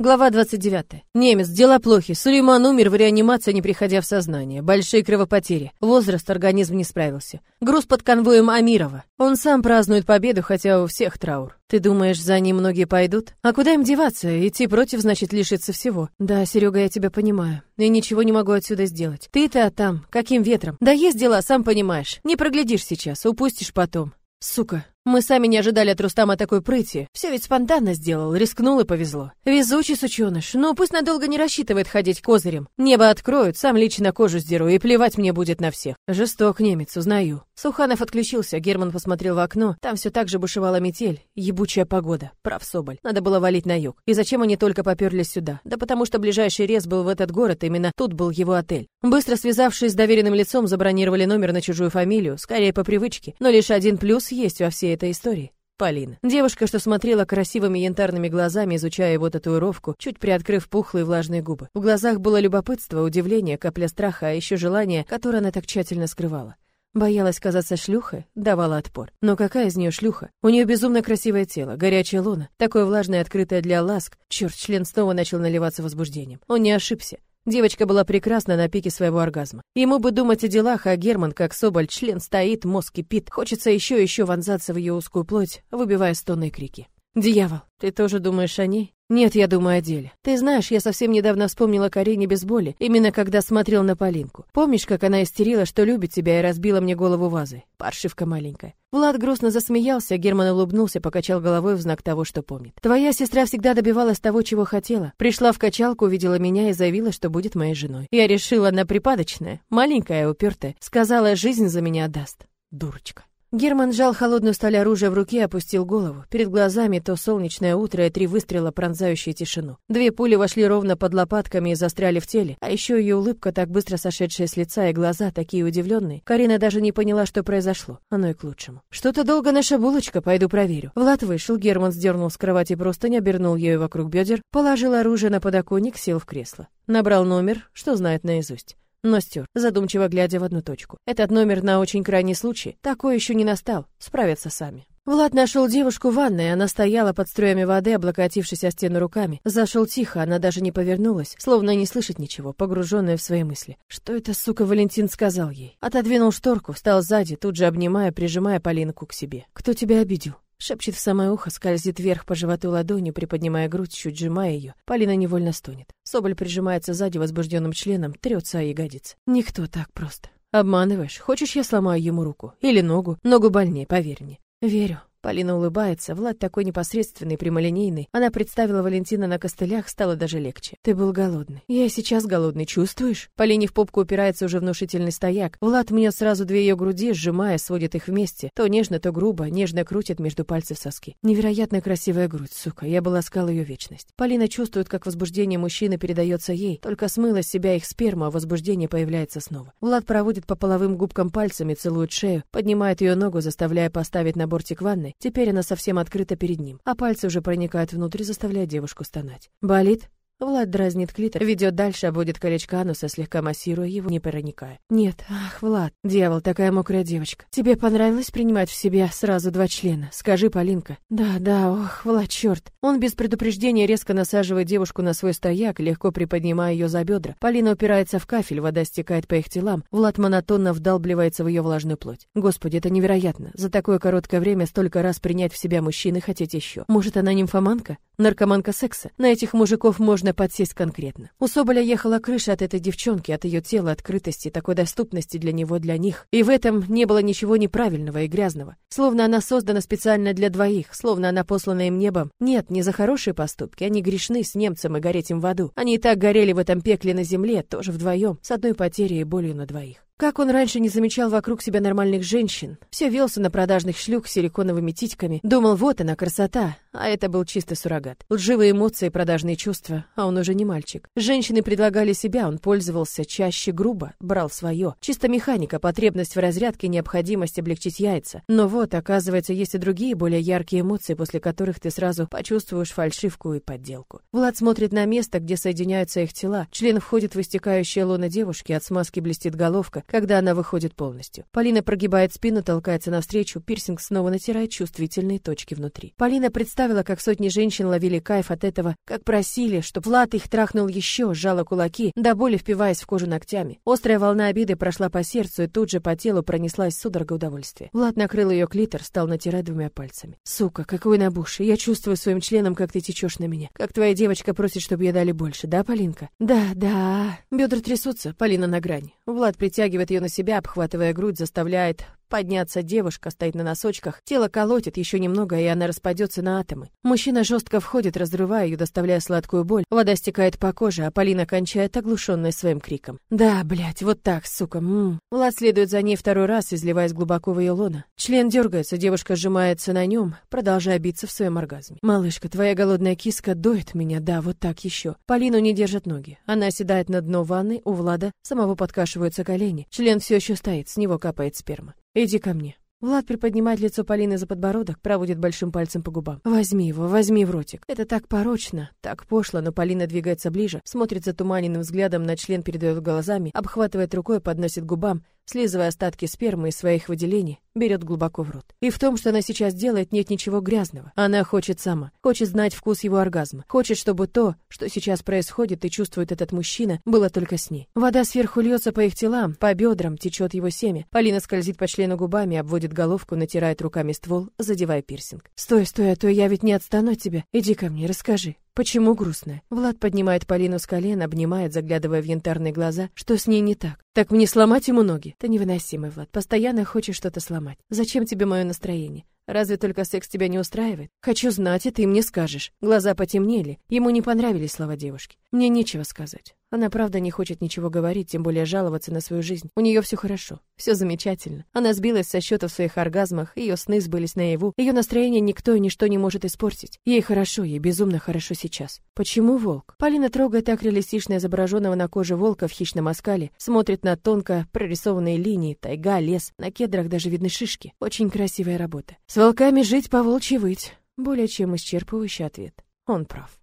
Глава 29. Немец, дела плохи. Сулейман умер в реанимации, не приходя в сознание. Большие кровопотери. Возраст организм не справился. Груз под конвоем Амирова. Он сам празднует победу, хотя у всех траур. Ты думаешь, за ним многие пойдут? А куда им деваться? Идти против значит лишиться всего. Да, Серега, я тебя понимаю. И ничего не могу отсюда сделать. Ты-то там, каким ветром? Да есть дела, сам понимаешь. Не проглядишь сейчас, упустишь потом. Сука, мы сами не ожидали от Рустама такой прыти. Все ведь спонтанно сделал, рискнул и повезло. Везучий сученыш, но пусть надолго не рассчитывает ходить козырем. Небо откроют, сам лично кожу сдеру, и плевать мне будет на всех. Жесток немец, узнаю. Суханов отключился, Герман посмотрел в окно. Там все так же бушевала метель, ебучая погода. Прав Соболь. Надо было валить на юг. И зачем они только поперлись сюда? Да потому что ближайший рез был в этот город, именно тут был его отель. Быстро связавшись с доверенным лицом, забронировали номер на чужую фамилию, скорее по привычке. Но лишь один плюс есть во всей этой истории? Полина. Девушка, что смотрела красивыми янтарными глазами, изучая его татуировку, чуть приоткрыв пухлые влажные губы. В глазах было любопытство, удивление, капля страха, а еще желание, которое она так тщательно скрывала. Боялась казаться шлюхой, давала отпор. Но какая из нее шлюха? У нее безумно красивое тело, горячая луна, такое влажное, открытое для ласк. Черт, член снова начал наливаться возбуждением. Он не ошибся. Девочка была прекрасна на пике своего оргазма. Ему бы думать о делах, а Герман, как соболь, член стоит, мозг кипит. Хочется еще и еще вонзаться в ее узкую плоть, выбивая стоны и крики. «Дьявол, ты тоже думаешь о ней?» «Нет, я думаю о деле. Ты знаешь, я совсем недавно вспомнила Карине без боли, именно когда смотрел на Полинку. Помнишь, как она истерила, что любит тебя и разбила мне голову вазой? Паршивка маленькая». Влад грустно засмеялся, Герман улыбнулся, покачал головой в знак того, что помнит. «Твоя сестра всегда добивалась того, чего хотела. Пришла в качалку, увидела меня и заявила, что будет моей женой. Я решила, она припадочная, маленькая, упертая. Сказала, жизнь за меня отдаст. Дурочка». Герман сжал холодную сталь оружия в руке и опустил голову. Перед глазами то солнечное утро и три выстрела, пронзающие тишину. Две пули вошли ровно под лопатками и застряли в теле, а еще ее улыбка, так быстро сошедшая с лица, и глаза такие удивленные. Карина даже не поняла, что произошло. Оно и к лучшему. «Что-то долго наша булочка, пойду проверю». Влад вышел, Герман сдернул с кровати простынь, обернул ею вокруг бедер, положил оружие на подоконник, сел в кресло. Набрал номер, что знает наизусть но стер, задумчиво глядя в одну точку. Этот номер на очень крайний случай. Такой еще не настал. Справятся сами. Влад нашел девушку в ванной, она стояла под струями воды, облокотившись о стену руками. Зашел тихо, она даже не повернулась, словно не слышит ничего, погруженная в свои мысли. Что это, сука, Валентин сказал ей? Отодвинул шторку, встал сзади, тут же обнимая, прижимая Полинку к себе. «Кто тебя обидел?» Шепчет в самое ухо, скользит вверх по животу ладонью, приподнимая грудь, чуть сжимая ее. Полина невольно стонет. Соболь прижимается сзади возбужденным членом, трется о ягодицы. Никто так просто. Обманываешь. Хочешь, я сломаю ему руку? Или ногу? Ногу больнее, поверь мне. Верю. Полина улыбается, Влад такой непосредственный, прямолинейный. Она представила Валентина на костылях, стало даже легче. Ты был голодный. Я сейчас голодный, чувствуешь? Полине в попку упирается уже внушительный стояк. Влад мнет сразу две ее груди, сжимая, сводит их вместе. То нежно, то грубо, нежно крутит между пальцев соски. Невероятно красивая грудь, сука. Я бы ласкал ее вечность. Полина чувствует, как возбуждение мужчины передается ей. Только смыло с себя их сперма, а возбуждение появляется снова. Влад проводит по половым губкам пальцами, целует шею, поднимает ее ногу, заставляя поставить на бортик ванны, Теперь она совсем открыта перед ним, а пальцы уже проникают внутрь, заставляя девушку стонать. «Болит?» Влад дразнит клитор, ведет дальше, обводит колечко ануса, слегка массируя его, не проникая. Нет, ах, Влад, дьявол, такая мокрая девочка. Тебе понравилось принимать в себя сразу два члена? Скажи, Полинка. Да, да, ох, Влад, черт. Он без предупреждения резко насаживает девушку на свой стояк, легко приподнимая ее за бедра. Полина упирается в кафель, вода стекает по их телам. Влад монотонно вдалбливается в ее влажную плоть. Господи, это невероятно. За такое короткое время столько раз принять в себя мужчины хотеть еще. Может, она нимфоманка? Наркоманка секса? На этих мужиков можно подсесть конкретно. У Соболя ехала крыша от этой девчонки, от ее тела, открытости, такой доступности для него, для них. И в этом не было ничего неправильного и грязного. Словно она создана специально для двоих, словно она послана им небом. Нет, не за хорошие поступки, они грешны с немцем и гореть им в аду. Они и так горели в этом пекле на земле, тоже вдвоем, с одной потерей и болью на двоих. Как он раньше не замечал вокруг себя нормальных женщин, все велся на продажных шлюх с силиконовыми титьками, думал, вот она, красота, а это был чистый суррогат. Лживые эмоции, продажные чувства, а он уже не мальчик. Женщины предлагали себя, он пользовался чаще грубо, брал свое. Чисто механика, потребность в разрядке, необходимость облегчить яйца. Но вот, оказывается, есть и другие, более яркие эмоции, после которых ты сразу почувствуешь фальшивку и подделку. Влад смотрит на место, где соединяются их тела. Член входит в истекающее лоно девушки, от смазки блестит головка, когда она выходит полностью. Полина прогибает спину, толкается навстречу, пирсинг снова натирает чувствительные точки внутри. Полина представила, как сотни женщин ловили кайф от этого, как просили, чтоб Влад их трахнул еще, сжала кулаки, до боли впиваясь в кожу ногтями. Острая волна обиды прошла по сердцу, и тут же по телу пронеслась судорога удовольствия. Влад накрыл ее клитор, стал натирать двумя пальцами. «Сука, какой набуш! Я чувствую своим членом, как ты течешь на меня. Как твоя девочка просит, чтобы ей дали больше, да, Полинка?» «Да, да». Бедра трясутся, Полина на грани. Влад притягивает ее на себя, обхватывая грудь, заставляет Подняться девушка стоит на носочках, тело колотит еще немного, и она распадется на атомы. Мужчина жестко входит, разрывая ее, доставляя сладкую боль. Вода стекает по коже, а Полина кончает, оглушенная своим криком. «Да, блядь, вот так, сука, ммм». Влад следует за ней второй раз, изливаясь глубоко в ее лоно. Член дергается, девушка сжимается на нем, продолжая биться в своем оргазме. «Малышка, твоя голодная киска доет меня, да, вот так еще». Полину не держат ноги. Она оседает на дно ванны, у Влада самого подкашиваются колени. Член все еще стоит, с него капает сперма. Иди ко мне. Влад приподнимает лицо Полины за подбородок, проводит большим пальцем по губам. Возьми его, возьми в ротик. Это так порочно, так пошло, но Полина двигается ближе, смотрит затуманенным взглядом на член перед ее глазами, обхватывает рукой, подносит губам, слизывая остатки спермы из своих выделений, берет глубоко в рот. И в том, что она сейчас делает, нет ничего грязного. Она хочет сама, хочет знать вкус его оргазма, хочет, чтобы то, что сейчас происходит и чувствует этот мужчина, было только с ней. Вода сверху льется по их телам, по бедрам течет его семя. Полина скользит по члену губами, обводит головку, натирает руками ствол, задевая пирсинг. «Стой, стой, а то я ведь не отстану от тебя. Иди ко мне, расскажи». Почему грустная? Влад поднимает Полину с колен, обнимает, заглядывая в янтарные глаза. Что с ней не так? Так мне сломать ему ноги? Ты невыносимый, Влад. Постоянно хочешь что-то сломать. Зачем тебе мое настроение? Разве только секс тебя не устраивает? Хочу знать, и ты мне скажешь. Глаза потемнели. Ему не понравились слова девушки. Мне нечего сказать. Она правда не хочет ничего говорить, тем более жаловаться на свою жизнь. У нее все хорошо, все замечательно. Она сбилась со счета в своих оргазмах, ее сны сбылись наяву, ее настроение никто и ничто не может испортить. Ей хорошо, ей безумно хорошо сейчас. Почему волк? Полина трогает так реалистично изображенного на коже волка в хищном оскале, смотрит на тонко прорисованные линии, тайга, лес, на кедрах даже видны шишки. Очень красивая работа. С волками жить, по волчьи выть. Более чем исчерпывающий ответ. Он прав.